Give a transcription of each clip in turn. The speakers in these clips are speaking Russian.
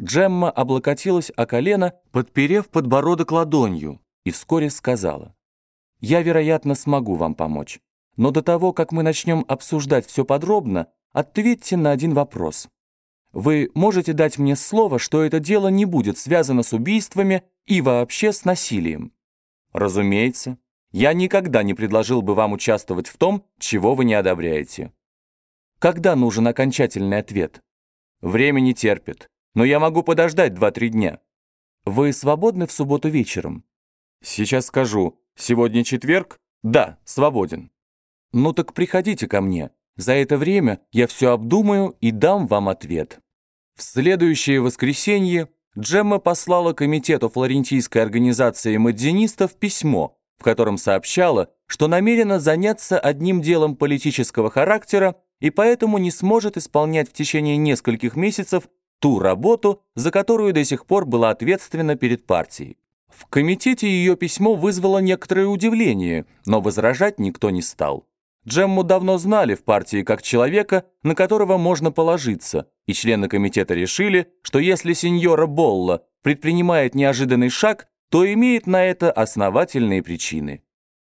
Джемма облокотилась о колено, подперев подбородок ладонью, и вскоре сказала, «Я, вероятно, смогу вам помочь, но до того, как мы начнем обсуждать все подробно, ответьте на один вопрос. Вы можете дать мне слово, что это дело не будет связано с убийствами и вообще с насилием?» «Разумеется. Я никогда не предложил бы вам участвовать в том, чего вы не одобряете». «Когда нужен окончательный ответ?» «Время не терпит, но я могу подождать два-три дня». «Вы свободны в субботу вечером?» «Сейчас скажу. Сегодня четверг?» «Да, свободен». «Ну так приходите ко мне. За это время я все обдумаю и дам вам ответ». В следующее воскресенье Джемма послала комитету флорентийской организации мадзинистов письмо, в котором сообщала, что намерена заняться одним делом политического характера и поэтому не сможет исполнять в течение нескольких месяцев ту работу, за которую до сих пор была ответственна перед партией. В комитете ее письмо вызвало некоторое удивление, но возражать никто не стал. Джемму давно знали в партии как человека, на которого можно положиться, и члены комитета решили, что если сеньора Болла предпринимает неожиданный шаг, то имеет на это основательные причины.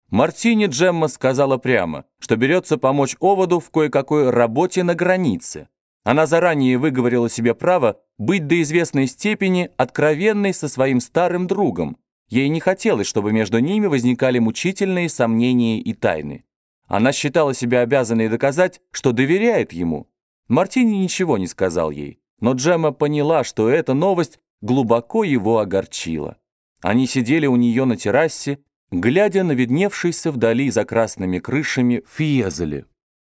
Мартини Джемма сказала прямо, что берется помочь Оводу в кое-какой работе на границе. Она заранее выговорила себе право быть до известной степени откровенной со своим старым другом. Ей не хотелось, чтобы между ними возникали мучительные сомнения и тайны. Она считала себя обязанной доказать, что доверяет ему. Мартини ничего не сказал ей, но Джемма поняла, что эта новость глубоко его огорчила. Они сидели у нее на террасе, глядя на видневшийся вдали за красными крышами Фиезели.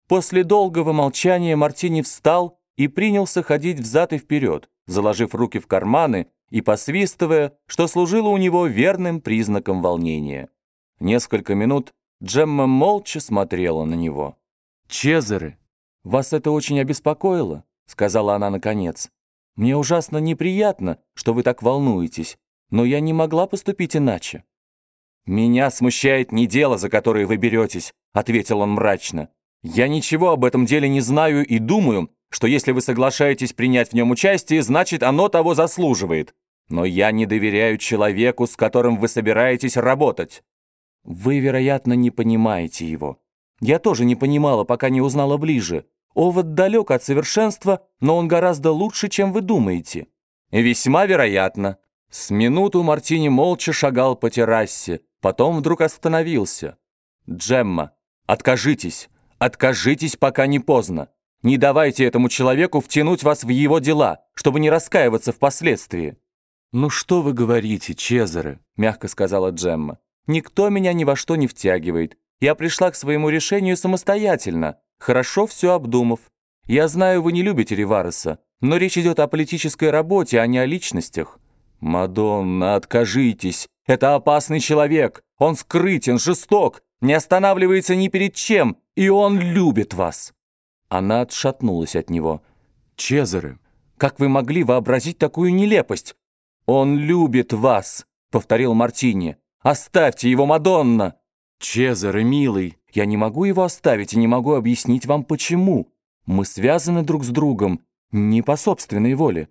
После долгого молчания Мартини встал и принялся ходить взад и вперед, заложив руки в карманы и посвистывая, что служило у него верным признаком волнения. Несколько минут Джемма молча смотрела на него. «Чезаре, вас это очень обеспокоило?» — сказала она наконец. «Мне ужасно неприятно, что вы так волнуетесь, но я не могла поступить иначе». «Меня смущает не дело, за которое вы беретесь», — ответил он мрачно. «Я ничего об этом деле не знаю и думаю, что если вы соглашаетесь принять в нем участие, значит, оно того заслуживает. Но я не доверяю человеку, с которым вы собираетесь работать. Вы, вероятно, не понимаете его. Я тоже не понимала, пока не узнала ближе. Овод далек от совершенства, но он гораздо лучше, чем вы думаете. Весьма вероятно. С минуту Мартини молча шагал по террасе, потом вдруг остановился. «Джемма, откажитесь, откажитесь, пока не поздно. Не давайте этому человеку втянуть вас в его дела, чтобы не раскаиваться впоследствии». «Ну что вы говорите, Чезаре?» — мягко сказала Джемма. Никто меня ни во что не втягивает. Я пришла к своему решению самостоятельно, хорошо все обдумав. Я знаю, вы не любите Ривареса, но речь идет о политической работе, а не о личностях. Мадонна, откажитесь. Это опасный человек. Он скрытен, жесток, не останавливается ни перед чем, и он любит вас. Она отшатнулась от него. Чезаре, как вы могли вообразить такую нелепость? Он любит вас, повторил Мартини. Оставьте его, Мадонна!» «Чезаре, милый, я не могу его оставить и не могу объяснить вам, почему. Мы связаны друг с другом, не по собственной воле».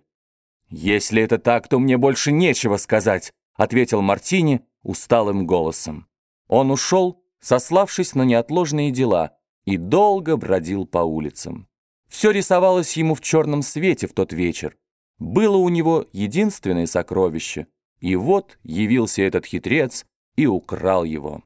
«Если это так, то мне больше нечего сказать», — ответил Мартини усталым голосом. Он ушел, сославшись на неотложные дела, и долго бродил по улицам. Все рисовалось ему в черном свете в тот вечер. Было у него единственное сокровище — и вот явился этот хитрец и украл его.